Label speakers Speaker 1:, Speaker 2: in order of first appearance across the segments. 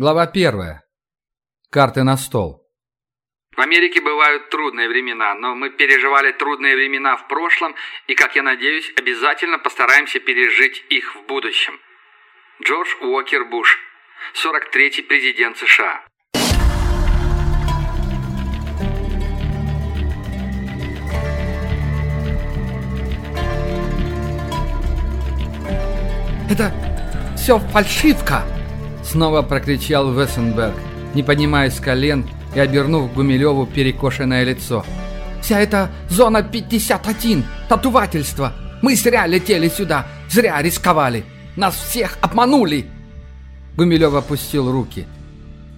Speaker 1: Глава первая. Карты на стол.
Speaker 2: В Америке бывают трудные времена, но мы переживали трудные времена в прошлом и, как я надеюсь, обязательно постараемся пережить их в будущем. Джордж Уокер Буш, 43-й президент США.
Speaker 1: «Это все фальшивка!» Снова прокричал Вессенберг, не поднимаясь с колен и обернув Гумилеву перекошенное лицо. «Вся эта зона 51, татувательство! Мы зря летели сюда, зря рисковали! Нас всех обманули!» Гумилев опустил руки.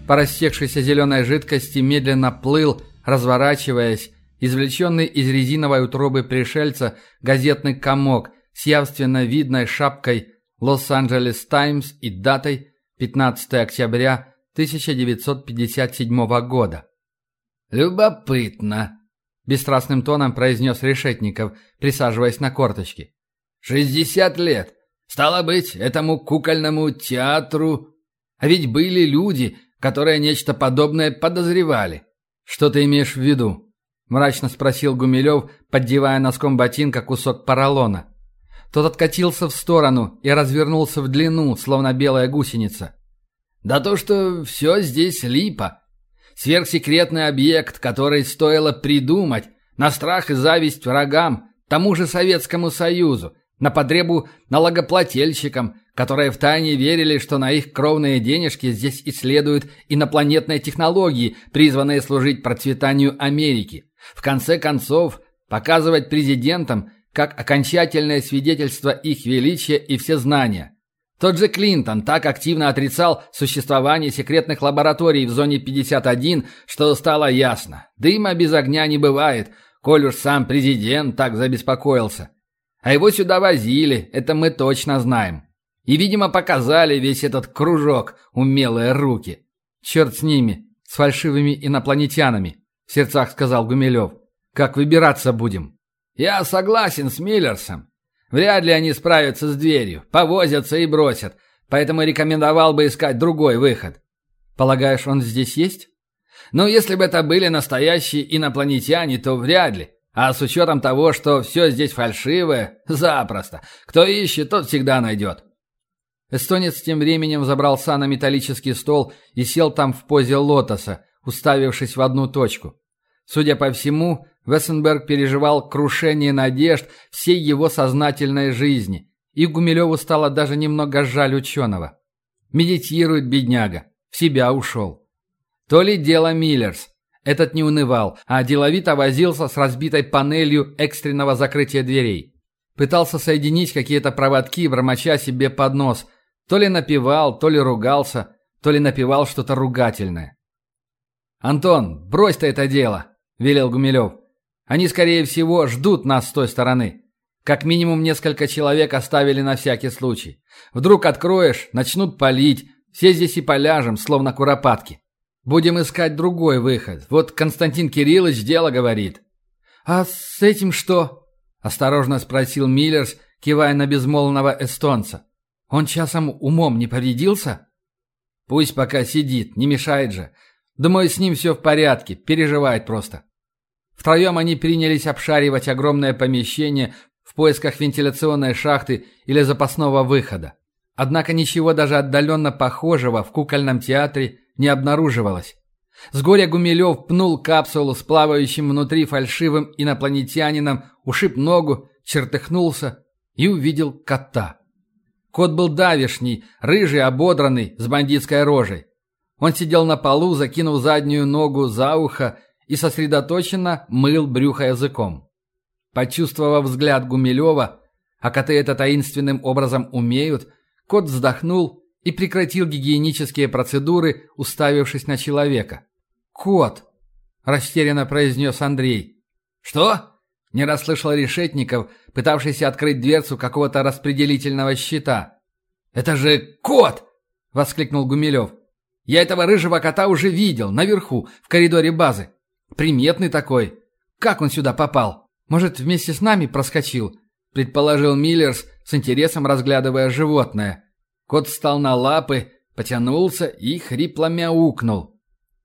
Speaker 1: По растекшейся зеленой жидкости медленно плыл, разворачиваясь, извлеченный из резиновой утробы пришельца газетный комок с явственно видной шапкой «Лос-Анджелес Таймс» и датой 15 октября 1957 года.
Speaker 3: «Любопытно», – бесстрастным тоном произнес Решетников, присаживаясь на корточки. «Шестьдесят лет. Стало быть, этому кукольному театру... А ведь были люди, которые нечто подобное подозревали.
Speaker 1: Что ты имеешь в виду?» – мрачно спросил Гумилев, поддевая носком ботинка кусок поролона. Тот откатился в сторону и развернулся в длину, словно белая гусеница.
Speaker 3: «Да то, что все здесь липа. Сверхсекретный объект, который стоило придумать, на страх и зависть врагам, тому же Советскому Союзу, на потребу налогоплательщикам, которые втайне верили, что на их кровные денежки здесь исследуют инопланетные технологии, призванные служить процветанию Америки. В конце концов, показывать президентам – как окончательное свидетельство их величия и всезнания. Тот же Клинтон так активно отрицал существование секретных лабораторий в зоне 51, что стало ясно. Дыма без огня не бывает, коль уж сам президент так забеспокоился. А его сюда возили, это мы точно знаем. И, видимо, показали весь этот кружок умелые руки.
Speaker 1: «Черт с ними, с фальшивыми инопланетянами», — в сердцах сказал Гумилев. «Как выбираться будем?»
Speaker 3: Я согласен с Миллерсом. Вряд ли они справятся с дверью, повозятся и бросят, поэтому рекомендовал бы искать другой выход.
Speaker 1: Полагаешь, он здесь есть?
Speaker 3: Ну, если бы это были настоящие инопланетяне, то вряд ли. А с учетом того, что все здесь фальшивое, запросто. Кто ищет, тот всегда найдет.
Speaker 1: Эстонец тем временем забрался на металлический стол и сел там в позе лотоса, уставившись в одну точку. Судя по всему, Вессенберг переживал крушение надежд всей его сознательной жизни, и Гумилеву стало даже немного жаль ученого. Медитирует бедняга, в себя ушел. То ли дело Миллерс. Этот не унывал, а деловито возился с разбитой панелью экстренного закрытия дверей. Пытался соединить какие-то проводки, бормоча себе под нос. То ли напевал, то ли ругался, то ли напевал что-то ругательное. «Антон, брось ты это дело!» – велел Гумилев. Они, скорее всего, ждут нас с той стороны. Как минимум несколько человек оставили на всякий случай. Вдруг откроешь, начнут палить. Все здесь и поляжем, словно куропатки. Будем искать другой выход. Вот Константин Кириллович дело говорит. «А с этим что?» – осторожно спросил Миллерс, кивая на безмолвного эстонца. «Он часом умом не повредился?» «Пусть пока сидит, не мешает же. Думаю, с ним все в порядке, переживает просто». Втроем они принялись обшаривать огромное помещение в поисках вентиляционной шахты или запасного выхода. Однако ничего даже отдаленно похожего в кукольном театре не обнаруживалось. С горя Гумилев пнул капсулу с плавающим внутри фальшивым инопланетянином, ушиб ногу, чертыхнулся и увидел кота. Кот был давишний, рыжий, ободранный, с бандитской рожей. Он сидел на полу, закинув заднюю ногу за ухо и сосредоточенно мыл брюхо языком. Почувствовав взгляд Гумилева, а коты это таинственным образом умеют, кот вздохнул и прекратил гигиенические процедуры, уставившись на человека. «Кот!» – растерянно произнес Андрей.
Speaker 3: «Что?» – не расслышал Решетников, пытавшийся открыть дверцу какого-то распределительного щита. «Это же кот!» – воскликнул Гумилев. «Я этого рыжего кота уже видел, наверху, в коридоре базы. Приметный такой. Как он сюда попал? Может, вместе с нами проскочил?» Предположил Миллерс, с интересом разглядывая животное. Кот встал на лапы,
Speaker 1: потянулся и хрипло мяукнул.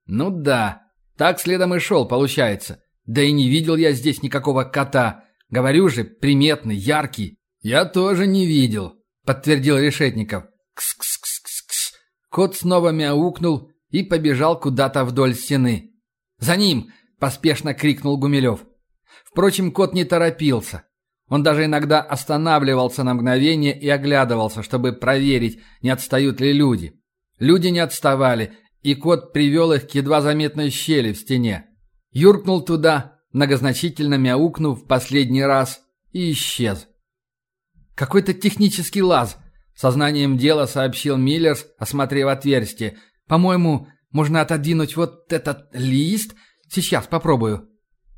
Speaker 1: Ну да, так следом и шел, получается. Да и не видел я здесь никакого кота. Говорю же, приметный, яркий. Я тоже не видел, подтвердил Решетников. Кс-кс-кс-кс. Кот снова мяукнул и побежал куда-то вдоль стены. «За ним!» – поспешно крикнул Гумилев. Впрочем, кот не торопился. Он даже иногда останавливался на мгновение и оглядывался, чтобы проверить, не отстают ли люди. Люди не отставали, и кот привел их к едва заметной щели в стене. Юркнул туда, многозначительно мяукнув последний раз, и исчез. «Какой-то технический лаз», — сознанием дела сообщил Миллерс, осмотрев отверстие. «По-моему, можно отодвинуть вот этот лист. Сейчас попробую».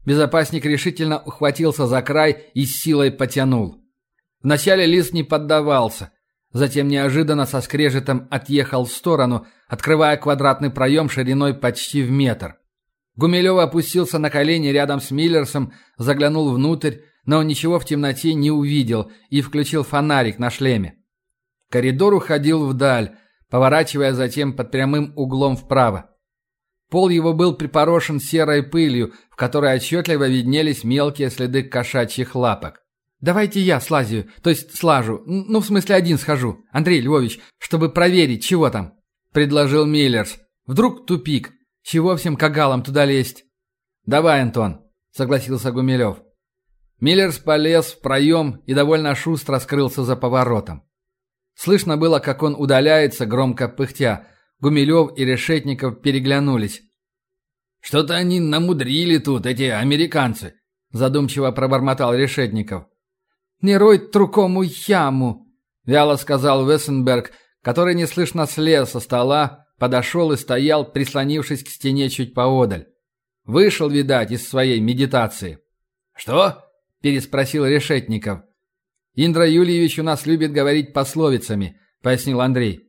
Speaker 1: Безопасник решительно ухватился за край и силой потянул. Вначале лист не поддавался, затем неожиданно со скрежетом отъехал в сторону, открывая квадратный проем шириной почти в метр. Гумилев опустился на колени рядом с Миллерсом, заглянул внутрь, но ничего в темноте не увидел и включил фонарик на шлеме. Коридор уходил вдаль, поворачивая затем под прямым углом вправо. Пол его был припорошен серой пылью, в которой отчетливо виднелись мелкие следы кошачьих лапок. «Давайте я слазю, то есть слажу, ну, в смысле один схожу, Андрей Львович, чтобы проверить, чего там», — предложил Миллерс. «Вдруг тупик, чего всем кагалам туда лезть?» «Давай, Антон», — согласился Гумилев. Миллерс полез в проем и довольно шустро скрылся за поворотом. Слышно было, как он удаляется, громко пыхтя, Гумилев и Решетников переглянулись. «Что-то они намудрили тут, эти американцы», — задумчиво пробормотал Решетников. «Не рой трукому яму», — вяло сказал Вессенберг, который неслышно слез со стола, подошел и стоял, прислонившись к стене чуть поодаль. Вышел, видать, из своей медитации. «Что?» — переспросил Решетников. «Индра Юльевич у нас любит говорить пословицами», — пояснил Андрей.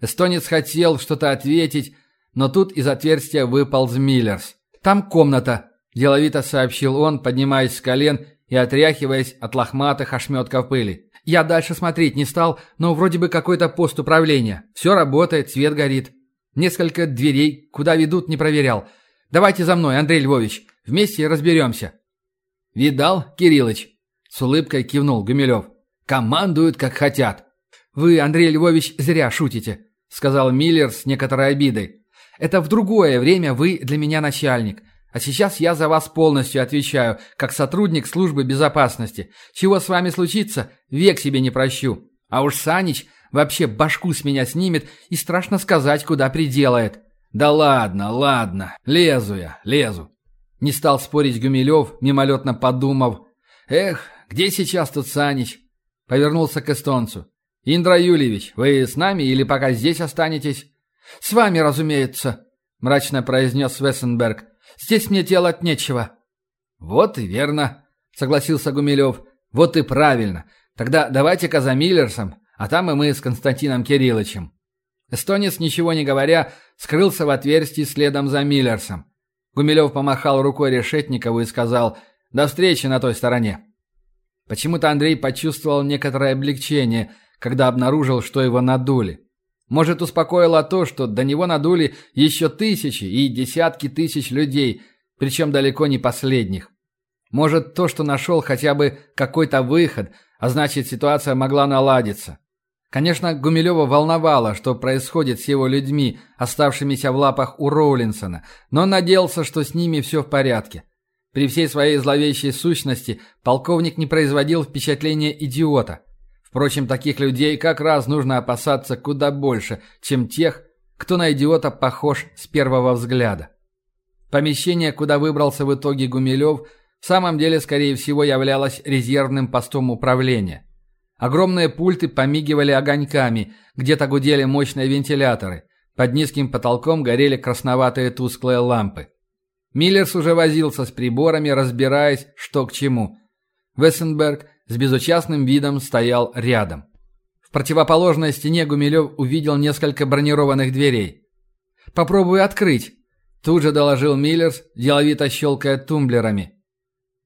Speaker 1: Эстонец хотел что-то ответить, но тут из отверстия выпал Миллерс. «Там комната», – деловито сообщил он, поднимаясь с колен и отряхиваясь от лохматых ошметков пыли. «Я дальше смотреть не стал, но вроде бы какой-то пост управления. Все работает, свет горит. Несколько дверей, куда ведут, не проверял. Давайте за мной, Андрей Львович, вместе разберемся». «Видал, Кириллыч?» – с улыбкой кивнул Гумилев. «Командуют, как хотят». «Вы, Андрей Львович, зря шутите. — сказал Миллер с некоторой обидой. «Это в другое время вы для меня начальник. А сейчас я за вас полностью отвечаю, как сотрудник службы безопасности. Чего с вами случится, век себе не прощу. А уж Санич вообще башку с меня снимет и страшно сказать, куда приделает». «Да ладно, ладно, лезу я, лезу». Не стал спорить Гумилев, мимолетно подумав. «Эх, где сейчас тот Санич?» Повернулся к эстонцу. «Индра Юльевич, вы с нами или пока здесь останетесь?» «С вами, разумеется», — мрачно произнес Вессенберг. «Здесь мне делать нечего». «Вот и верно», — согласился Гумилев. «Вот и правильно. Тогда давайте-ка за Миллерсом, а там и мы с Константином Кирилловичем». Эстонец, ничего не говоря, скрылся в отверстии следом за Миллерсом. Гумилев помахал рукой Решетникову и сказал «До встречи на той стороне». Почему-то Андрей почувствовал некоторое облегчение — когда обнаружил, что его надули. Может, успокоило то, что до него надули еще тысячи и десятки тысяч людей, причем далеко не последних. Может, то, что нашел хотя бы какой-то выход, а значит, ситуация могла наладиться. Конечно, Гумилева волновало, что происходит с его людьми, оставшимися в лапах у Роулинсона, но надеялся, что с ними все в порядке. При всей своей зловещей сущности полковник не производил впечатления идиота – Впрочем, таких людей как раз нужно опасаться куда больше, чем тех, кто на идиота похож с первого взгляда. Помещение, куда выбрался в итоге Гумилев, в самом деле, скорее всего, являлось резервным постом управления. Огромные пульты помигивали огоньками, где-то гудели мощные вентиляторы. Под низким потолком горели красноватые тусклые лампы. Миллерс уже возился с приборами, разбираясь, что к чему. Вессенберг с безучастным видом стоял рядом. В противоположной стене Гумилев увидел несколько бронированных дверей. «Попробую открыть», – тут же доложил Миллерс, деловито щелкая тумблерами.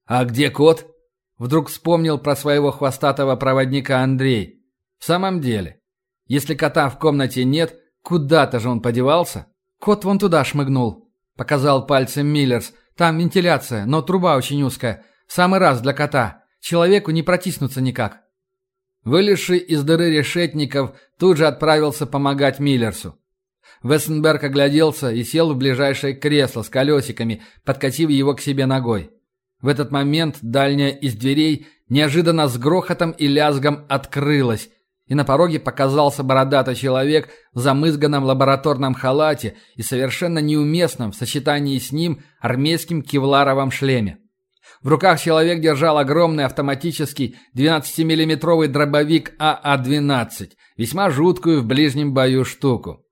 Speaker 1: «А где кот?» – вдруг вспомнил про своего хвостатого проводника Андрей. «В самом деле, если кота в комнате нет, Куда-то же он подевался. Кот вон туда шмыгнул. Показал пальцем Миллерс. Там вентиляция, но труба очень узкая. В самый раз для кота. Человеку не протиснуться никак. Вылезший из дыры решетников тут же отправился помогать Миллерсу. Вессенберг огляделся и сел в ближайшее кресло с колесиками, подкатив его к себе ногой. В этот момент дальняя из дверей неожиданно с грохотом и лязгом открылась, и на пороге показался бородатый человек в замызганном лабораторном халате и совершенно неуместном в сочетании с ним армейским кевларовом шлеме. В руках человек держал огромный автоматический 12-миллиметровый дробовик АА-12, весьма жуткую в ближнем бою штуку.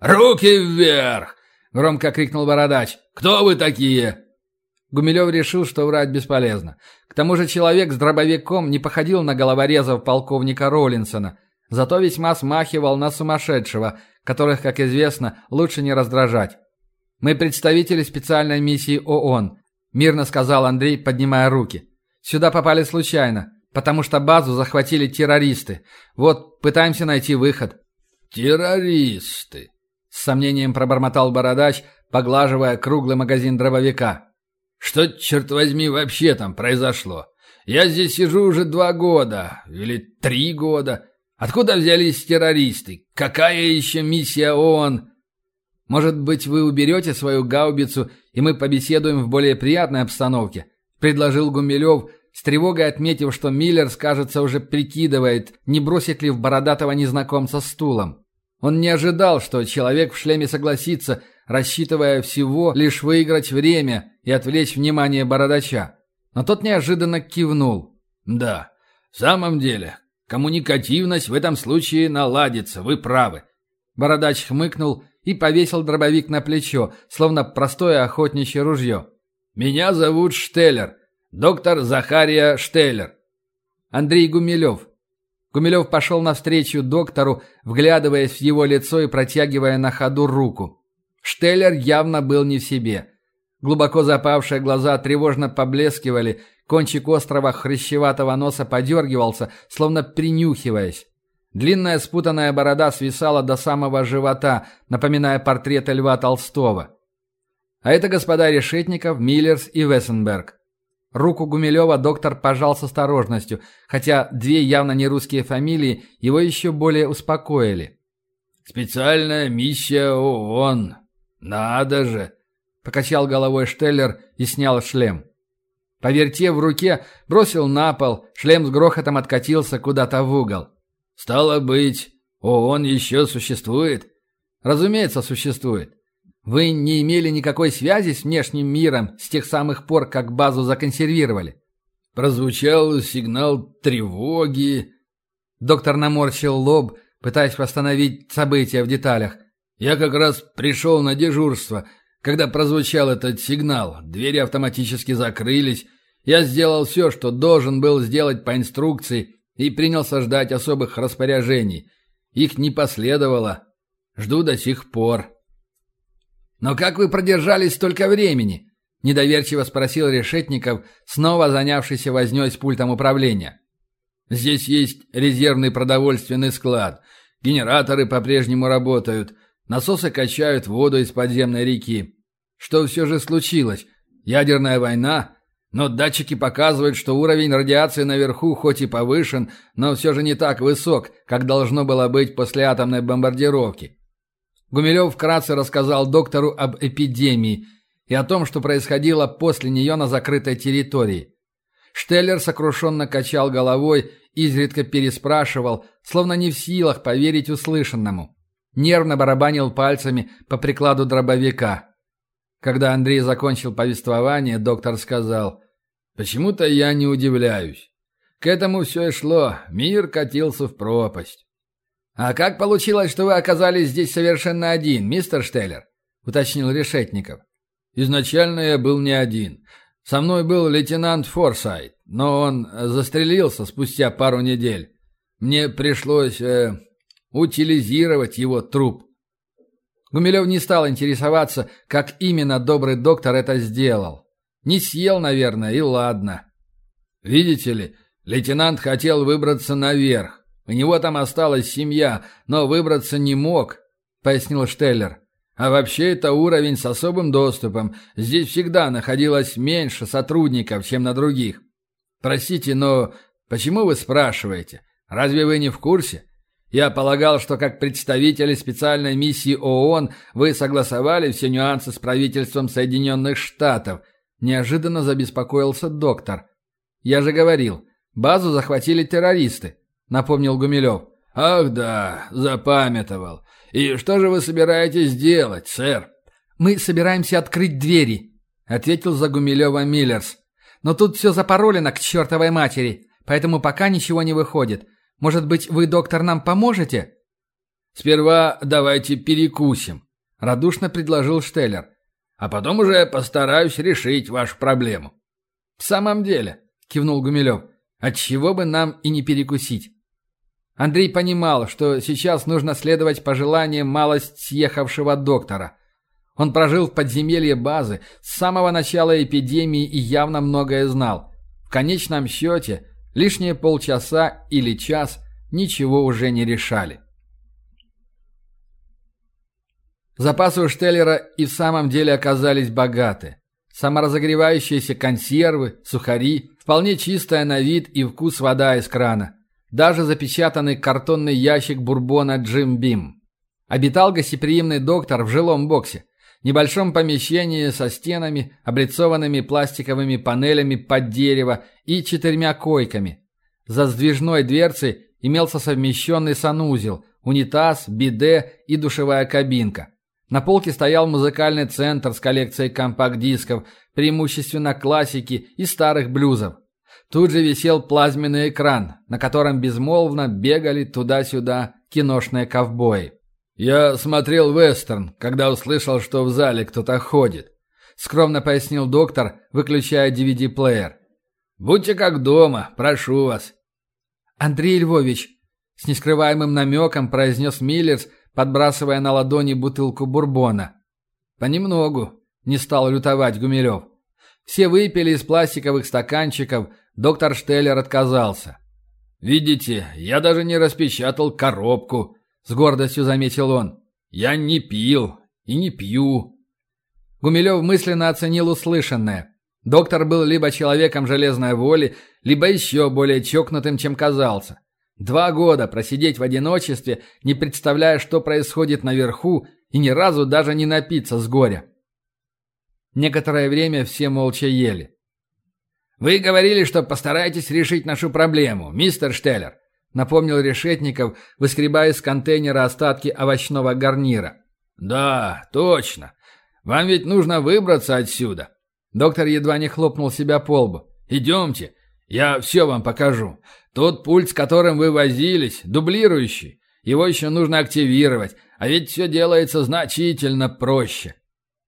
Speaker 3: «Руки вверх!» — громко крикнул бородач. «Кто вы такие?»
Speaker 1: Гумилев решил, что врать бесполезно. К тому же человек с дробовиком не походил на головорезов полковника Роллинсона, зато весьма смахивал на сумасшедшего, которых, как известно, лучше не раздражать. «Мы представители специальной миссии ООН», – мирно сказал Андрей, поднимая руки. «Сюда попали случайно, потому что базу захватили террористы. Вот, пытаемся найти выход».
Speaker 3: «Террористы», – с сомнением пробормотал бородач, поглаживая круглый магазин дробовика. Что, черт возьми, вообще там произошло? Я здесь сижу уже два года. Или три года. Откуда взялись террористы? Какая еще миссия ООН?
Speaker 1: Может быть, вы уберете свою гаубицу, и мы побеседуем в более приятной обстановке?» – предложил Гумилев, с тревогой отметив, что Миллер, кажется, уже прикидывает, не бросит ли в бородатого незнакомца стулом. Он не ожидал, что человек в шлеме согласится – рассчитывая всего лишь выиграть время и отвлечь внимание бородача. Но тот неожиданно кивнул.
Speaker 3: «Да, в самом деле, коммуникативность в этом случае наладится, вы правы».
Speaker 1: Бородач хмыкнул и повесил дробовик на плечо, словно простое охотничье ружье.
Speaker 3: «Меня зовут Штеллер, доктор Захария Штеллер».
Speaker 1: Андрей Гумилев. Гумилев пошел навстречу доктору, вглядываясь в его лицо и протягивая на ходу руку. Штеллер явно был не в себе. Глубоко запавшие глаза тревожно поблескивали, кончик острого хрящеватого носа подергивался, словно принюхиваясь. Длинная спутанная борода свисала до самого живота, напоминая портрет Льва Толстого. А это господа Решетников, Миллерс и Вессенберг. Руку Гумилева доктор пожал с осторожностью, хотя две явно не русские фамилии его еще более успокоили.
Speaker 3: «Специальная миссия ООН», «Надо же!» — покачал головой Штеллер и снял шлем.
Speaker 1: Повертев в руке, бросил на пол, шлем с грохотом откатился куда-то в угол.
Speaker 3: «Стало быть, ООН еще существует?»
Speaker 1: «Разумеется, существует. Вы не имели никакой связи с внешним миром с тех самых пор, как базу законсервировали?»
Speaker 3: Прозвучал сигнал тревоги.
Speaker 1: Доктор наморщил лоб, пытаясь восстановить события в деталях.
Speaker 3: Я как раз пришел на дежурство, когда прозвучал этот сигнал. Двери автоматически закрылись. Я сделал все, что должен был сделать по инструкции, и принялся ждать особых распоряжений. Их не последовало. Жду до сих пор.
Speaker 1: «Но как вы продержались столько времени?» – недоверчиво спросил Решетников, снова занявшийся вознёй с пультом управления.
Speaker 3: «Здесь есть резервный продовольственный склад. Генераторы по-прежнему работают. Насосы качают воду из подземной реки. Что все же случилось? Ядерная война? Но датчики показывают, что уровень радиации наверху хоть и повышен, но все же не так высок, как должно было быть после атомной бомбардировки.
Speaker 1: Гумилев вкратце рассказал доктору об эпидемии и о том, что происходило после нее на закрытой территории. Штеллер сокрушенно качал головой, изредка переспрашивал, словно не в силах поверить услышанному. Нервно барабанил пальцами по прикладу дробовика. Когда Андрей закончил повествование, доктор сказал, «Почему-то я не удивляюсь. К этому все и шло, мир катился в пропасть». «А как получилось, что вы оказались здесь совершенно один, мистер Штеллер?» — уточнил Решетников. «Изначально я был не один. Со мной был лейтенант Форсайт, но он застрелился спустя пару недель. Мне пришлось э, утилизировать его труп. Гумилев не стал интересоваться, как именно добрый доктор это сделал. Не съел, наверное, и ладно. Видите ли, лейтенант хотел выбраться наверх. У него там осталась семья, но выбраться не мог.
Speaker 3: пояснил Штеллер. «А вообще это уровень с особым доступом. Здесь всегда находилось меньше сотрудников, чем на других. Простите, но почему вы спрашиваете? Разве вы не в курсе? Я полагал, что как представители специальной миссии ООН вы согласовали все нюансы с правительством Соединенных Штатов. Неожиданно забеспокоился доктор. Я же говорил, базу захватили террористы, напомнил Гумилев. Ах да, запамятовал. И что же вы собираетесь делать, сэр?
Speaker 1: Мы собираемся открыть двери, ответил за Гумилева Миллерс. Но тут все запаролено к чертовой матери, поэтому пока ничего не выходит. Может быть, вы, доктор, нам поможете?»
Speaker 3: «Сперва давайте перекусим», — радушно предложил Штеллер. «А потом уже постараюсь решить вашу проблему».
Speaker 1: «В самом деле», — кивнул Гумилев, — «отчего бы нам и не перекусить?» Андрей понимал, что сейчас нужно следовать пожеланиям малость съехавшего доктора. Он прожил в подземелье базы с самого начала эпидемии и явно многое знал. В конечном счете, Лишние полчаса или час ничего уже не решали. Запасы у Штеллера и в самом деле оказались богаты. Саморазогревающиеся консервы, сухари, вполне чистая на вид и вкус вода из крана. Даже запечатанный картонный ящик бурбона Джим Бим. Обитал гостеприимный доктор в жилом боксе небольшом помещении со стенами, облицованными пластиковыми панелями под дерево и четырьмя койками. За сдвижной дверцей имелся совмещенный санузел, унитаз, биде и душевая кабинка. На полке стоял музыкальный центр с коллекцией компакт-дисков, преимущественно классики и старых блюзов. Тут же висел плазменный экран, на котором безмолвно бегали туда-сюда киношные ковбои.
Speaker 3: «Я смотрел вестерн, когда услышал, что в зале кто-то ходит», — скромно пояснил доктор, выключая DVD-плеер. «Будьте как дома, прошу вас».
Speaker 1: «Андрей Львович», — с нескрываемым намеком произнес Миллерс, подбрасывая на ладони бутылку бурбона.
Speaker 3: «Понемногу», — не стал лютовать Гумилев. Все выпили из пластиковых стаканчиков, доктор Штеллер отказался. «Видите, я даже не распечатал коробку», с гордостью заметил он. «Я не пил и не пью».
Speaker 1: Гумилев мысленно оценил услышанное. Доктор был либо человеком железной воли, либо еще более чокнутым, чем казался. Два года просидеть в одиночестве, не представляя, что происходит наверху, и ни разу даже не напиться с горя. Некоторое время все молча ели.
Speaker 3: «Вы говорили, что постараетесь решить нашу проблему, мистер Штеллер напомнил Решетников, выскребая из контейнера остатки овощного гарнира. «Да, точно. Вам ведь нужно выбраться отсюда». Доктор едва не хлопнул себя по лбу. «Идемте, я все вам покажу. Тот пульт, с которым вы возились, дублирующий. Его еще нужно активировать, а ведь все делается значительно проще».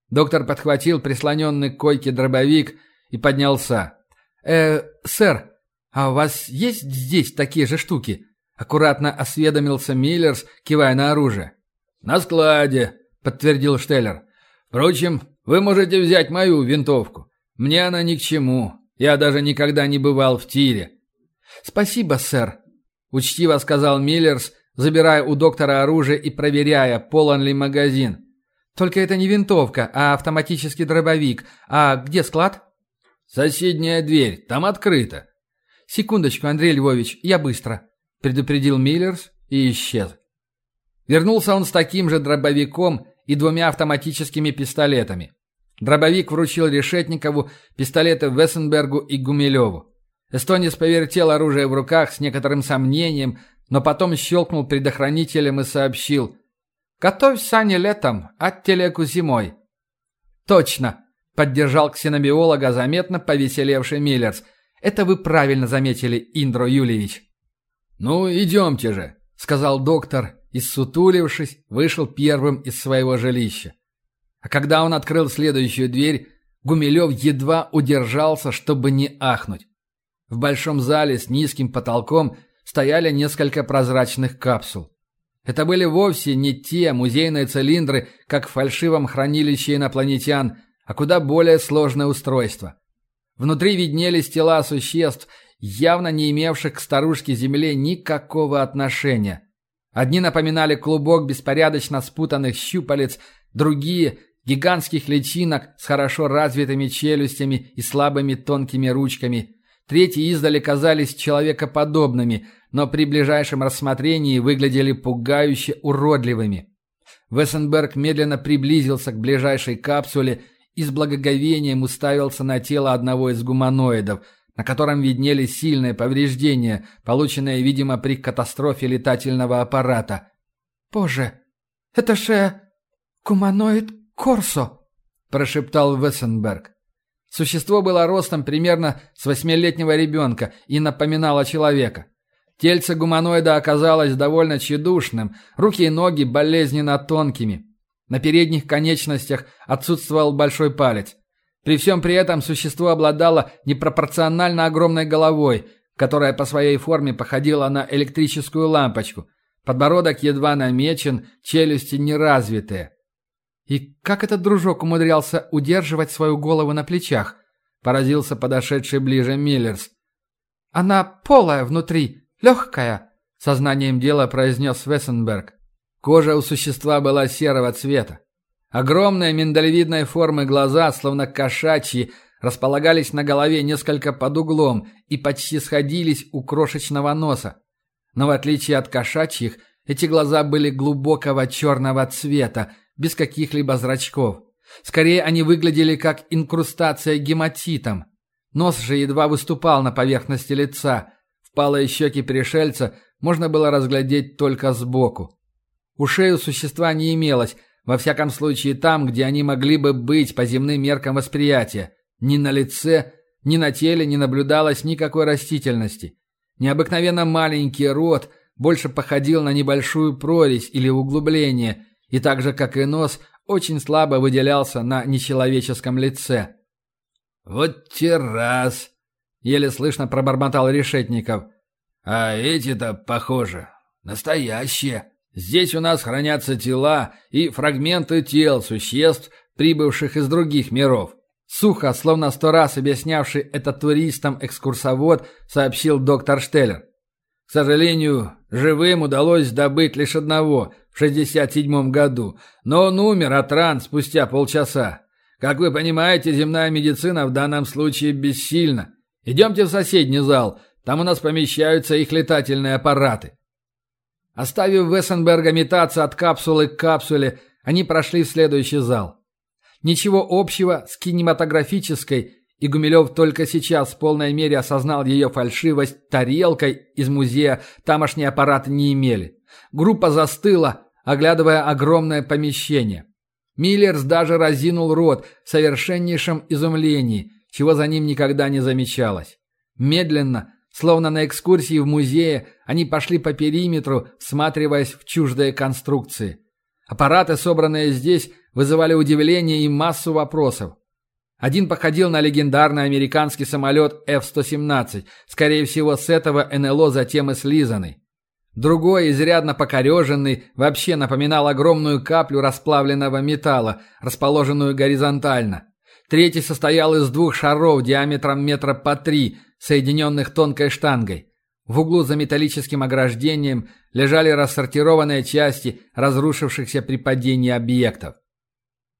Speaker 1: Доктор подхватил прислоненный к койке дробовик и поднялся. «Э, сэр, «А у вас есть здесь такие же штуки?» — аккуратно осведомился Миллерс, кивая на оружие.
Speaker 3: «На складе», — подтвердил Штеллер. «Впрочем, вы можете взять мою винтовку. Мне она ни к чему. Я даже никогда не бывал в тире».
Speaker 1: «Спасибо, сэр», — учтиво сказал Миллерс, забирая у доктора оружие и проверяя, полон ли магазин. «Только это не винтовка, а автоматический дробовик. А где склад?»
Speaker 3: «Соседняя дверь. Там открыто.
Speaker 1: «Секундочку, Андрей Львович, я быстро», — предупредил Миллерс и исчез. Вернулся он с таким же дробовиком и двумя автоматическими пистолетами. Дробовик вручил Решетникову, пистолеты Вессенбергу и Гумилеву. Эстонец повертел оружие в руках с некоторым сомнением, но потом щелкнул предохранителем и сообщил «Готовь сани летом, а телеку зимой». «Точно», — поддержал ксенобиолога заметно повеселевший Миллерс — это вы правильно заметили, Индро Юльевич.
Speaker 3: «Ну, идемте же», — сказал доктор и, сутулившись, вышел первым из своего жилища. А когда он открыл следующую дверь, Гумилев едва удержался, чтобы не ахнуть. В большом зале с низким потолком стояли несколько прозрачных капсул. Это были вовсе не те музейные цилиндры, как в фальшивом хранилище инопланетян, а куда более сложное устройство. Внутри виднелись тела существ, явно не имевших к старушке Земле никакого отношения.
Speaker 1: Одни напоминали клубок беспорядочно спутанных щупалец, другие – гигантских личинок с хорошо развитыми челюстями и слабыми тонкими ручками. Третьи издали казались человекоподобными, но при ближайшем рассмотрении выглядели пугающе уродливыми. Вессенберг медленно приблизился к ближайшей капсуле и с благоговением уставился на тело одного из гуманоидов, на котором виднелись сильные повреждения, полученные, видимо, при катастрофе летательного аппарата.
Speaker 4: «Боже, это же гуманоид Корсо!» – прошептал Вессенберг.
Speaker 1: Существо было ростом примерно с восьмилетнего ребенка и напоминало человека. Тельце гуманоида оказалось довольно тщедушным, руки и ноги болезненно тонкими. На передних конечностях отсутствовал большой палец. При всем при этом существо обладало непропорционально огромной головой, которая по своей форме походила на электрическую лампочку. Подбородок едва намечен, челюсти неразвитые.
Speaker 4: «И как этот дружок умудрялся удерживать свою голову на плечах?» – поразился подошедший ближе Миллерс. «Она полая внутри, легкая», – сознанием дела произнес Вессенберг.
Speaker 1: Кожа у существа была серого цвета. Огромные миндалевидной формы глаза, словно кошачьи, располагались на голове несколько под углом и почти сходились у крошечного носа. Но в отличие от кошачьих, эти глаза были глубокого черного цвета, без каких-либо зрачков. Скорее, они выглядели как инкрустация гематитом. Нос же едва выступал на поверхности лица. Впалые щеки пришельца можно было разглядеть только сбоку. Ушей у существа не имелось, во всяком случае там, где они могли бы быть по земным меркам восприятия. Ни на лице, ни на теле не наблюдалось никакой растительности. Необыкновенно маленький рот больше походил на небольшую прорезь или углубление, и так же, как и нос, очень слабо выделялся на нечеловеческом лице.
Speaker 3: «Вот те раз!» — еле слышно пробормотал Решетников. «А эти-то, похоже, настоящие. Здесь у нас хранятся тела и фрагменты тел существ, прибывших из других миров».
Speaker 1: Сухо, словно сто раз объяснявший это туристам экскурсовод, сообщил доктор Штеллер.
Speaker 3: К сожалению, живым удалось добыть лишь одного в 67 году, но он умер от ран спустя полчаса. Как вы понимаете, земная медицина в данном случае бессильна. Идемте в соседний зал, там у нас помещаются их летательные аппараты.
Speaker 1: Оставив Вессенберга метаться от капсулы к капсуле, они прошли в следующий зал. Ничего общего с кинематографической и Гумилев только сейчас в полной мере осознал ее фальшивость тарелкой из музея тамошние аппараты не имели. Группа застыла, оглядывая огромное помещение. Миллерс даже разинул рот в совершеннейшем изумлении, чего за ним никогда не замечалось. Медленно, словно на экскурсии в музее, они пошли по периметру, всматриваясь в чуждые конструкции. Аппараты, собранные здесь, вызывали удивление и массу вопросов. Один походил на легендарный американский самолет F-117, скорее всего, с этого НЛО затем и слизанный. Другой, изрядно покореженный, вообще напоминал огромную каплю расплавленного металла, расположенную горизонтально. Третий состоял из двух шаров диаметром метра по три, соединенных тонкой штангой. В углу за металлическим ограждением лежали рассортированные части разрушившихся при падении объектов.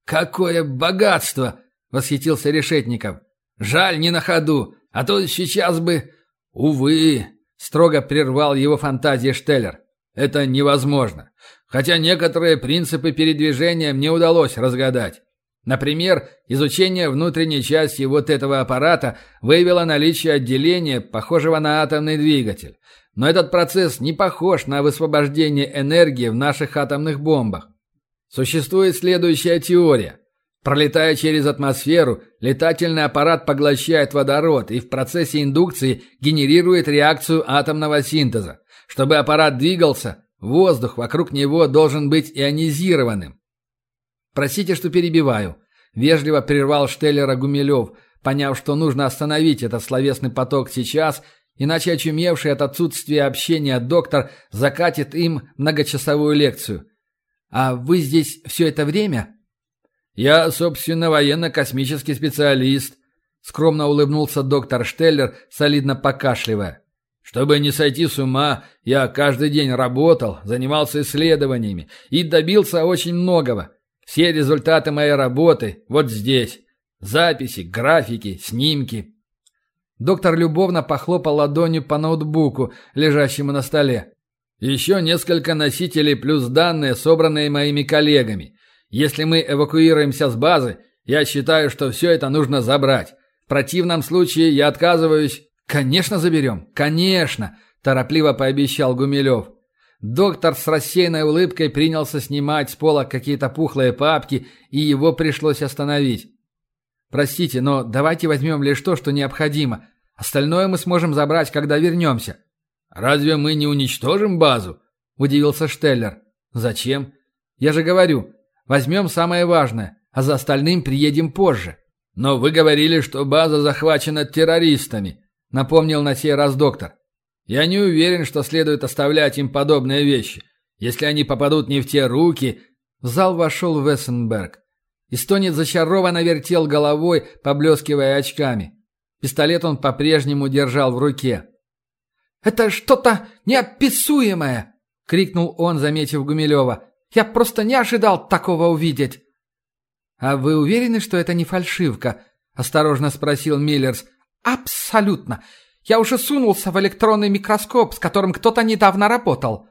Speaker 3: «Какое богатство!» — восхитился Решетников. «Жаль, не на ходу, а то сейчас бы...» «Увы», — строго прервал его фантазия Штеллер. «Это невозможно. Хотя некоторые принципы передвижения мне удалось разгадать. Например, изучение внутренней части вот этого аппарата выявило наличие отделения, похожего на атомный двигатель. Но этот процесс не похож на высвобождение энергии в наших атомных бомбах. Существует следующая теория. Пролетая через атмосферу, летательный аппарат поглощает водород и в процессе индукции генерирует реакцию атомного синтеза. Чтобы аппарат двигался, воздух вокруг него должен быть ионизированным.
Speaker 1: «Простите, что перебиваю», – вежливо прервал Штеллера Гумилев, поняв, что нужно остановить этот словесный поток сейчас, иначе очумевший от отсутствия общения доктор закатит им многочасовую лекцию. «А вы здесь все это время?»
Speaker 3: «Я, собственно, военно-космический специалист», — скромно улыбнулся доктор Штеллер, солидно покашливая. Чтобы не сойти с ума, я каждый день работал, занимался исследованиями и добился очень многого. Все результаты моей работы вот здесь. Записи, графики, снимки.
Speaker 1: Доктор любовно похлопал ладонью по ноутбуку, лежащему на столе.
Speaker 3: Еще несколько носителей плюс данные, собранные моими коллегами. Если мы эвакуируемся с базы, я считаю, что все это нужно забрать. В противном случае я отказываюсь
Speaker 1: «Конечно заберем! Конечно!» – торопливо пообещал Гумилев. Доктор с рассеянной улыбкой принялся снимать с пола какие-то пухлые папки, и его пришлось остановить. «Простите, но давайте возьмем лишь то, что необходимо. Остальное мы сможем забрать, когда вернемся».
Speaker 3: «Разве мы не уничтожим базу?» – удивился Штеллер.
Speaker 1: «Зачем? Я же говорю, возьмем самое важное, а за остальным приедем позже».
Speaker 3: «Но вы говорили, что база захвачена террористами», — напомнил на сей раз доктор. «Я не уверен, что следует оставлять им подобные вещи. Если они попадут не в те руки...»
Speaker 1: В зал вошел Вессенберг. Истонец зачарованно вертел головой, поблескивая очками. Пистолет он по-прежнему держал в руке. «Это что-то неописуемое!» — крикнул он, заметив Гумилева. «Я просто не ожидал такого увидеть!» «А вы уверены, что это не фальшивка?» — осторожно спросил Миллерс. «Абсолютно. Я уже сунулся в электронный микроскоп, с которым кто-то недавно работал».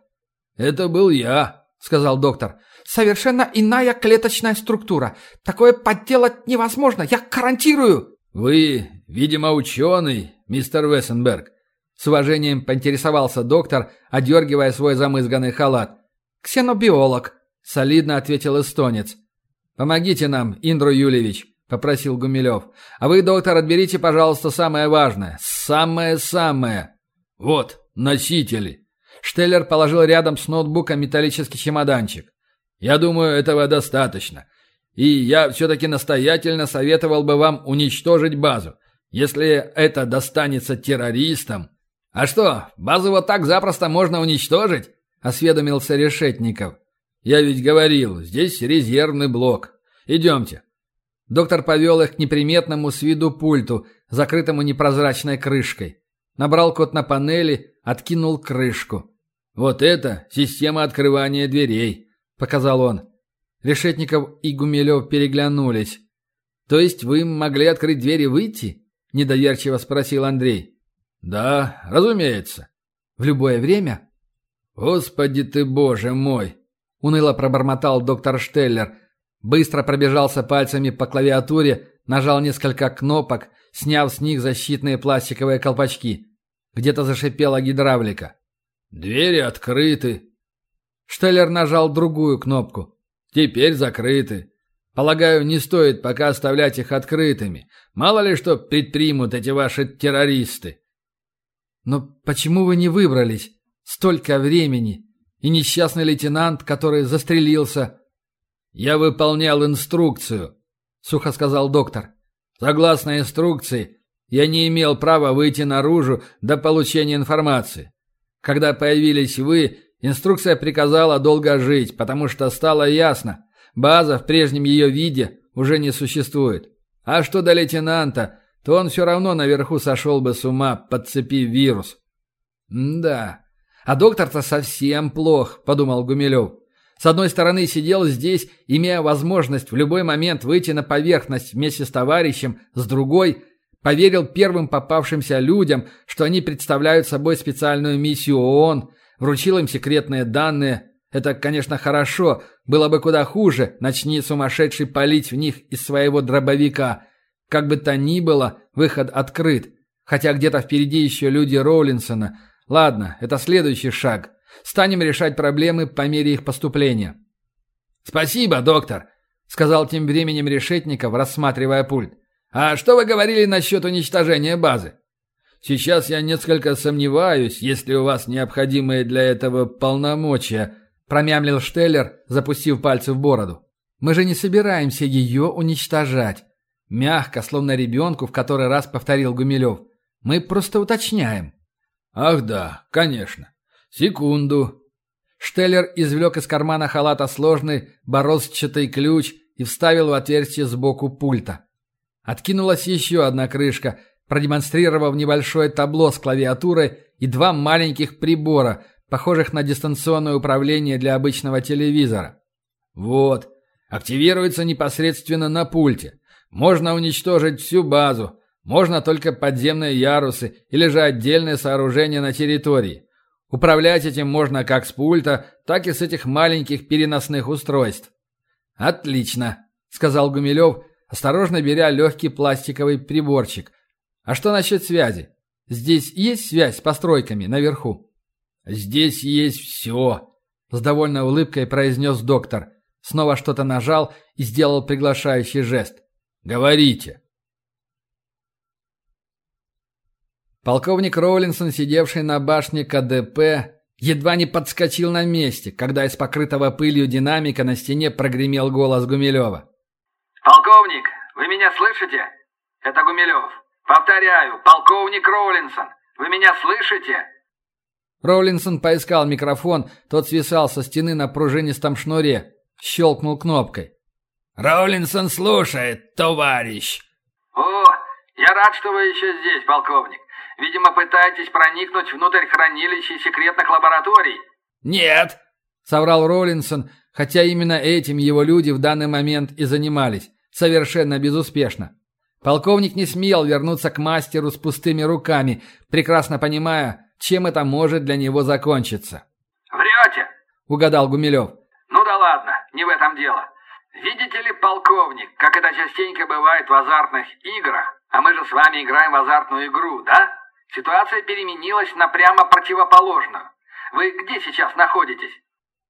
Speaker 3: «Это был я», — сказал доктор.
Speaker 1: «Совершенно иная клеточная структура. Такое подделать невозможно, я гарантирую».
Speaker 3: «Вы, видимо, ученый, мистер Вессенберг», — с уважением поинтересовался доктор, одергивая свой замызганный халат.
Speaker 1: «Ксенобиолог», — солидно ответил эстонец.
Speaker 3: «Помогите нам, Индру Юлевич», — попросил Гумилев. «А вы, доктор, отберите, пожалуйста, самое важное. Самое-самое. Вот, носители». Штеллер положил рядом с ноутбуком металлический чемоданчик. «Я думаю, этого достаточно. И я все-таки настоятельно советовал бы вам уничтожить базу. Если это достанется террористам...» «А что, базу вот так запросто можно уничтожить?» — осведомился Решетников. «Я ведь говорил, здесь резервный блок. Идемте». Доктор повел их к неприметному с виду пульту, закрытому непрозрачной крышкой. Набрал код на панели, откинул крышку. «Вот это система открывания дверей», — показал он. Решетников и Гумилев переглянулись. «То есть вы могли открыть дверь и выйти?» — недоверчиво спросил Андрей. «Да, разумеется». «В любое время?» «Господи ты, боже мой!»
Speaker 1: — уныло пробормотал доктор Штеллер — Быстро пробежался пальцами по клавиатуре, нажал несколько кнопок, сняв с них защитные пластиковые колпачки. Где-то зашипела гидравлика.
Speaker 3: «Двери открыты».
Speaker 1: Штеллер нажал другую кнопку.
Speaker 3: «Теперь закрыты. Полагаю, не стоит пока оставлять их открытыми. Мало ли что предпримут эти ваши террористы».
Speaker 1: «Но почему вы не выбрались? Столько времени. И несчастный лейтенант, который застрелился,
Speaker 3: «Я выполнял инструкцию», — сухо сказал доктор. «Согласно инструкции, я не имел права выйти наружу до получения информации. Когда появились вы, инструкция приказала долго жить, потому что стало ясно, база в прежнем ее виде уже не существует. А что до лейтенанта, то он все равно наверху сошел бы с ума, подцепив вирус».
Speaker 1: «Да, а доктор-то совсем плох», — подумал Гумилев. С одной стороны, сидел здесь, имея возможность в любой момент выйти на поверхность вместе с товарищем, с другой – поверил первым попавшимся людям, что они представляют собой специальную миссию ООН, вручил им секретные данные. Это, конечно, хорошо, было бы куда хуже, начни сумасшедший палить в них из своего дробовика. Как бы то ни было, выход открыт. Хотя где-то впереди еще люди Роулинсона. Ладно, это следующий шаг – Станем решать проблемы по мере их поступления».
Speaker 3: «Спасибо, доктор», — сказал тем временем Решетников, рассматривая пульт. «А что вы говорили насчет уничтожения базы?» «Сейчас я несколько сомневаюсь, есть ли у вас необходимые для этого полномочия», — промямлил Штеллер, запустив пальцы в бороду.
Speaker 1: «Мы же не собираемся ее уничтожать». Мягко, словно ребенку, в который раз повторил Гумилев. «Мы просто уточняем».
Speaker 3: «Ах да, конечно. «Секунду».
Speaker 1: Штеллер извлек из кармана халата сложный бороздчатый ключ и вставил в отверстие сбоку пульта. Откинулась еще одна крышка, продемонстрировав небольшое табло с клавиатурой и два маленьких прибора, похожих на дистанционное управление для обычного телевизора. Вот, активируется непосредственно на пульте. Можно уничтожить всю базу, можно только подземные ярусы или же отдельные сооружения на территории. Управлять этим можно как с пульта, так и с этих маленьких переносных устройств. «Отлично», — сказал Гумилев, осторожно беря легкий пластиковый приборчик. «А что насчет связи? Здесь есть связь с постройками наверху?» «Здесь есть все», — с довольной улыбкой произнес доктор. Снова что-то нажал и сделал приглашающий жест. «Говорите». Полковник Роулинсон, сидевший на башне КДП, едва не подскочил на месте, когда из покрытого пылью динамика на стене прогремел голос Гумилева.
Speaker 2: «Полковник, вы меня слышите? Это Гумилев. Повторяю, полковник Роулинсон, вы меня слышите?»
Speaker 1: Роулинсон поискал микрофон, тот свисал со стены на пружинистом шнуре, щелкнул кнопкой.
Speaker 3: «Роулинсон слушает, товарищ!»
Speaker 2: «О, я рад, что вы еще здесь, полковник. Видимо, пытаетесь проникнуть внутрь хранилища и секретных лабораторий».
Speaker 3: «Нет», —
Speaker 1: соврал Роллинсон, хотя именно этим его люди в данный момент и занимались, совершенно безуспешно. Полковник не смел вернуться к мастеру с пустыми руками, прекрасно понимая, чем это может для него закончиться.
Speaker 2: «Врете!»
Speaker 1: — угадал Гумилев.
Speaker 2: «Ну да ладно, не в этом дело. Видите ли, полковник, как это частенько бывает в азартных играх, а мы же с вами играем в азартную игру, да? Ситуация переменилась на прямо противоположную. Вы где сейчас находитесь?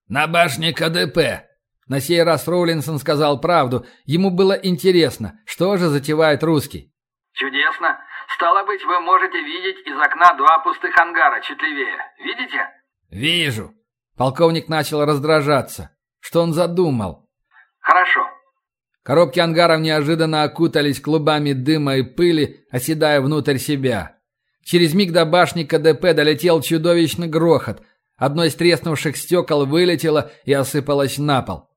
Speaker 3: На башне КДП.
Speaker 1: На сей раз Роулинсон сказал правду. Ему было интересно, что же затевает русский.
Speaker 2: Чудесно. Стало быть, вы можете видеть из окна два пустых ангара чуть левее. Видите?
Speaker 3: Вижу.
Speaker 1: Полковник начал раздражаться. Что он задумал?
Speaker 2: Хорошо.
Speaker 1: Коробки ангаров неожиданно окутались клубами дыма и пыли, оседая внутрь себя. Через миг до башни КДП долетел чудовищный грохот. Одно из треснувших стекол вылетело и осыпалось на пол.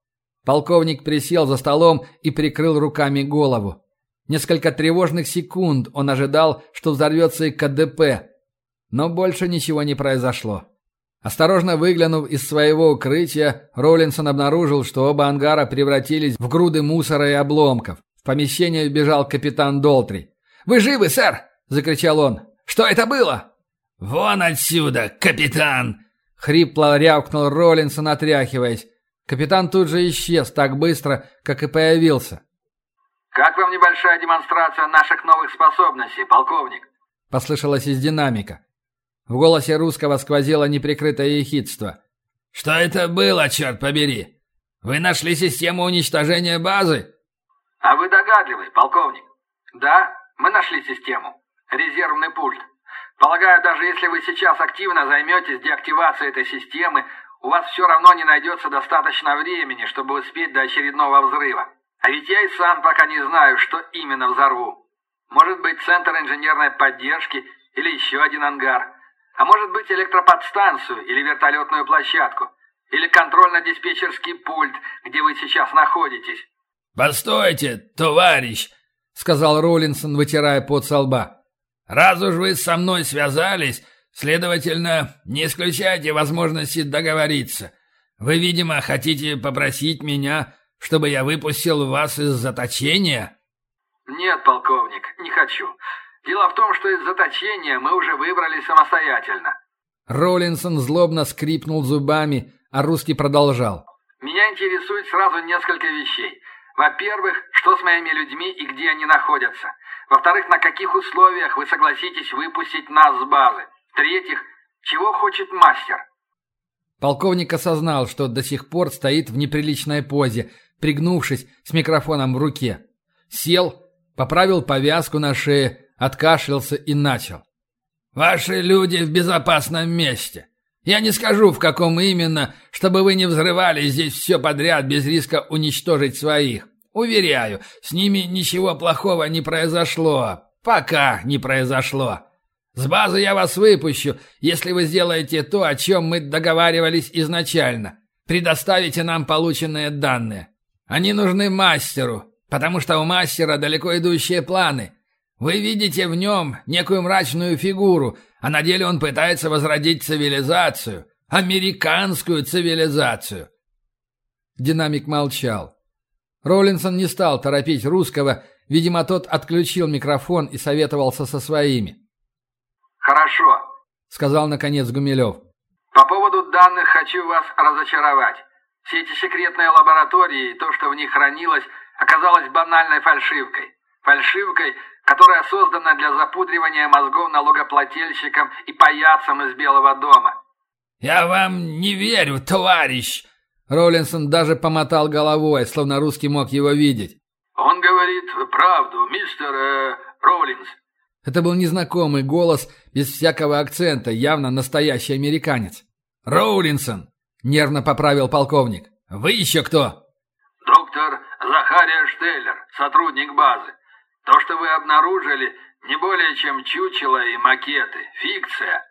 Speaker 1: Полковник присел за столом и прикрыл руками голову. Несколько тревожных секунд он ожидал, что взорвется и КДП. Но больше ничего не произошло. Осторожно выглянув из своего укрытия, Роллинсон обнаружил, что оба ангара превратились в груды мусора и обломков. В помещение вбежал капитан Долтри. «Вы живы, сэр?» – закричал он. Что это было?»
Speaker 3: «Вон отсюда, капитан!»
Speaker 1: Хрипло рявкнул Роллинсон, отряхиваясь. Капитан тут же исчез так быстро, как и появился.
Speaker 2: «Как вам небольшая демонстрация наших новых способностей, полковник?»
Speaker 1: Послышалось из динамика. В голосе русского сквозило неприкрытое ехидство.
Speaker 3: «Что это было, черт побери? Вы нашли систему уничтожения базы?»
Speaker 2: «А вы догадливый, полковник. Да, мы нашли систему резервный пульт. Полагаю, даже если вы сейчас активно займетесь деактивацией этой системы, у вас все равно не найдется достаточно времени, чтобы успеть до очередного взрыва. А ведь я и сам пока не знаю, что именно взорву. Может быть, центр инженерной поддержки или еще один ангар. А может быть, электроподстанцию или вертолетную площадку. Или контрольно-диспетчерский пульт, где вы сейчас находитесь.
Speaker 3: «Постойте, товарищ!» — сказал Роллинсон, вытирая пот со лба. Раз уж вы со мной связались, следовательно, не исключайте возможности договориться. Вы, видимо, хотите попросить меня, чтобы я выпустил вас из заточения?»
Speaker 2: «Нет, полковник, не хочу. Дело в том, что из заточения мы уже выбрались самостоятельно».
Speaker 1: Роллинсон злобно скрипнул зубами, а русский продолжал.
Speaker 2: «Меня интересует сразу несколько вещей. Во-первых, что с моими людьми и где они находятся. Во-вторых, на каких условиях вы согласитесь выпустить нас с базы. В-третьих, чего хочет мастер?
Speaker 1: Полковник осознал, что до сих пор стоит в неприличной позе, пригнувшись с микрофоном в руке. Сел, поправил повязку на шее, откашлялся и начал.
Speaker 3: «Ваши люди в безопасном месте. Я не скажу, в каком именно, чтобы вы не взрывали здесь все подряд без риска уничтожить своих. Уверяю, с ними ничего плохого не произошло. Пока не произошло. С базы я вас выпущу, если вы сделаете то, о чем мы договаривались изначально. Предоставите нам полученные данные. Они нужны мастеру, потому что у мастера далеко идущие планы. Вы видите в нем некую мрачную фигуру, а на деле он пытается возродить цивилизацию, американскую цивилизацию».
Speaker 1: Динамик молчал. Роллинсон не стал торопить русского, видимо, тот отключил микрофон и советовался со своими.
Speaker 2: «Хорошо», — сказал наконец Гумилев. «По поводу данных хочу вас разочаровать. Все эти секретные лаборатории и то, что в них хранилось, оказалось банальной фальшивкой. Фальшивкой, которая создана для запудривания мозгов налогоплательщикам и паяцам из Белого дома.
Speaker 3: «Я вам не верю, товарищ!»
Speaker 1: Роллинсон даже помотал головой, словно русский мог его видеть.
Speaker 2: «Он говорит правду, мистер э, Роллинс».
Speaker 1: Это был незнакомый голос, без всякого акцента, явно настоящий американец.
Speaker 3: «Роулинсон!» — нервно поправил полковник. «Вы еще кто?»
Speaker 2: «Доктор Захария Штеллер, сотрудник базы. То, что вы обнаружили, не более чем чучело и макеты. Фикция».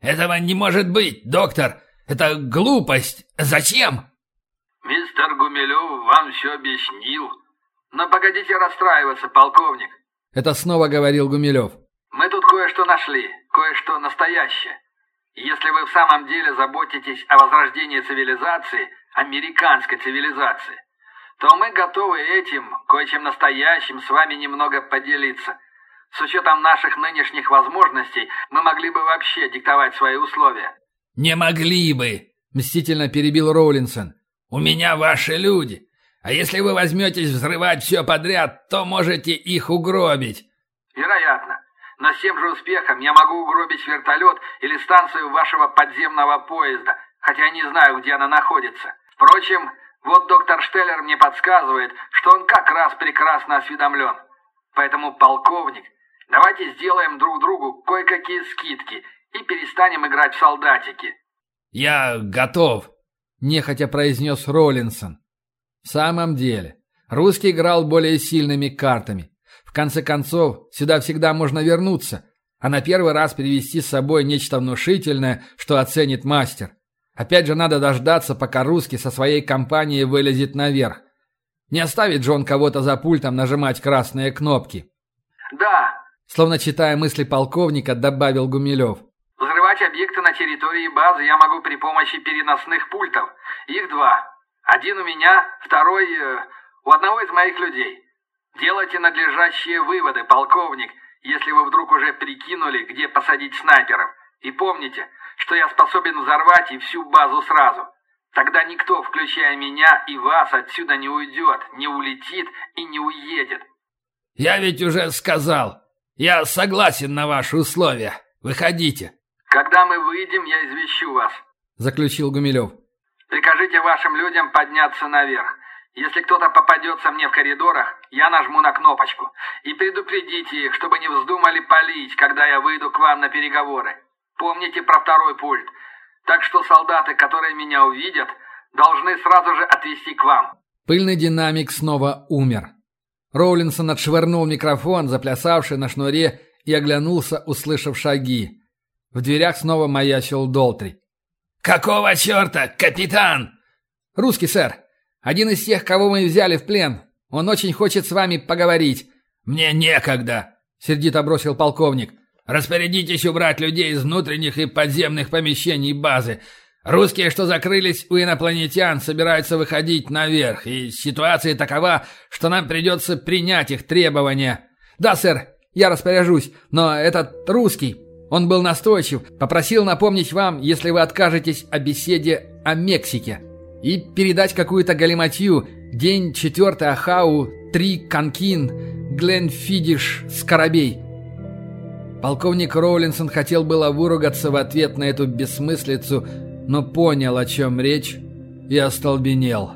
Speaker 3: «Этого не может быть, доктор! Это глупость! Зачем?»
Speaker 2: «Мистер Гумилев вам все объяснил. Но погодите расстраиваться, полковник».
Speaker 1: Это снова говорил Гумилев.
Speaker 2: «Мы тут кое-что нашли, кое-что настоящее. Если вы в самом деле заботитесь о возрождении цивилизации, американской цивилизации, то мы готовы этим, кое-чем настоящим, с вами немного поделиться. С учетом наших нынешних возможностей, мы могли бы вообще диктовать свои условия».
Speaker 3: «Не могли бы!» – мстительно перебил Роулинсон. «У меня ваши люди. А если вы возьметесь взрывать все подряд, то можете их угробить».
Speaker 2: «Вероятно. Но с тем же успехом я могу угробить вертолет или станцию вашего подземного поезда, хотя не знаю, где она находится. Впрочем, вот доктор Штеллер мне подсказывает, что он как раз прекрасно осведомлен. Поэтому, полковник, давайте сделаем друг другу кое-какие скидки и перестанем играть в солдатики».
Speaker 3: «Я готов», — нехотя произнес Роллинсон.
Speaker 1: В самом деле, русский играл более сильными картами. В конце концов, сюда всегда можно вернуться, а на первый раз привести с собой нечто внушительное, что оценит мастер. Опять же надо дождаться, пока русский со своей компанией вылезет наверх. Не оставит же он кого-то за пультом нажимать красные кнопки.
Speaker 2: «Да», —
Speaker 1: словно читая мысли полковника, добавил Гумилев.
Speaker 2: «Взрывать объекты на территории базы я могу при помощи переносных пультов. Их два. Один у меня, второй э, у одного из моих людей. Делайте надлежащие выводы, полковник, если вы вдруг уже прикинули, где посадить снайперов. И помните, что я способен взорвать и всю базу сразу. Тогда никто, включая меня и вас, отсюда не уйдет, не улетит и не уедет.
Speaker 3: Я ведь уже сказал. Я согласен на ваши условия. Выходите.
Speaker 2: Когда мы выйдем, я извещу вас,
Speaker 1: заключил Гумилев.
Speaker 2: Прикажите вашим людям подняться наверх. Если кто-то попадется мне в коридорах, я нажму на кнопочку. И предупредите их, чтобы не вздумали палить, когда я выйду к вам на переговоры. Помните про второй пульт. Так что солдаты, которые меня увидят, должны сразу же отвести к вам».
Speaker 1: Пыльный динамик снова умер. Роулинсон отшвырнул микрофон, заплясавший на шнуре, и оглянулся, услышав шаги. В дверях снова маячил Долтри.
Speaker 3: «Какого черта, капитан?»
Speaker 1: «Русский, сэр. Один из тех, кого мы взяли в плен. Он очень хочет с вами поговорить».
Speaker 3: «Мне некогда», — сердито бросил полковник. Распорядитесь убрать людей из внутренних и подземных помещений базы. Русские, что закрылись у инопланетян, собираются выходить наверх, и ситуация такова, что нам придется принять их требования.
Speaker 1: Да, сэр, я распоряжусь, но этот русский, он был настойчив, попросил напомнить вам, если вы откажетесь о беседе о Мексике, и передать какую-то галиматью, день 4 Ахау, 3 Канкин, Гленфидиш, Скоробей. Полковник Роулинсон хотел было выругаться в ответ на эту бессмыслицу, но понял, о чем речь, и остолбенел.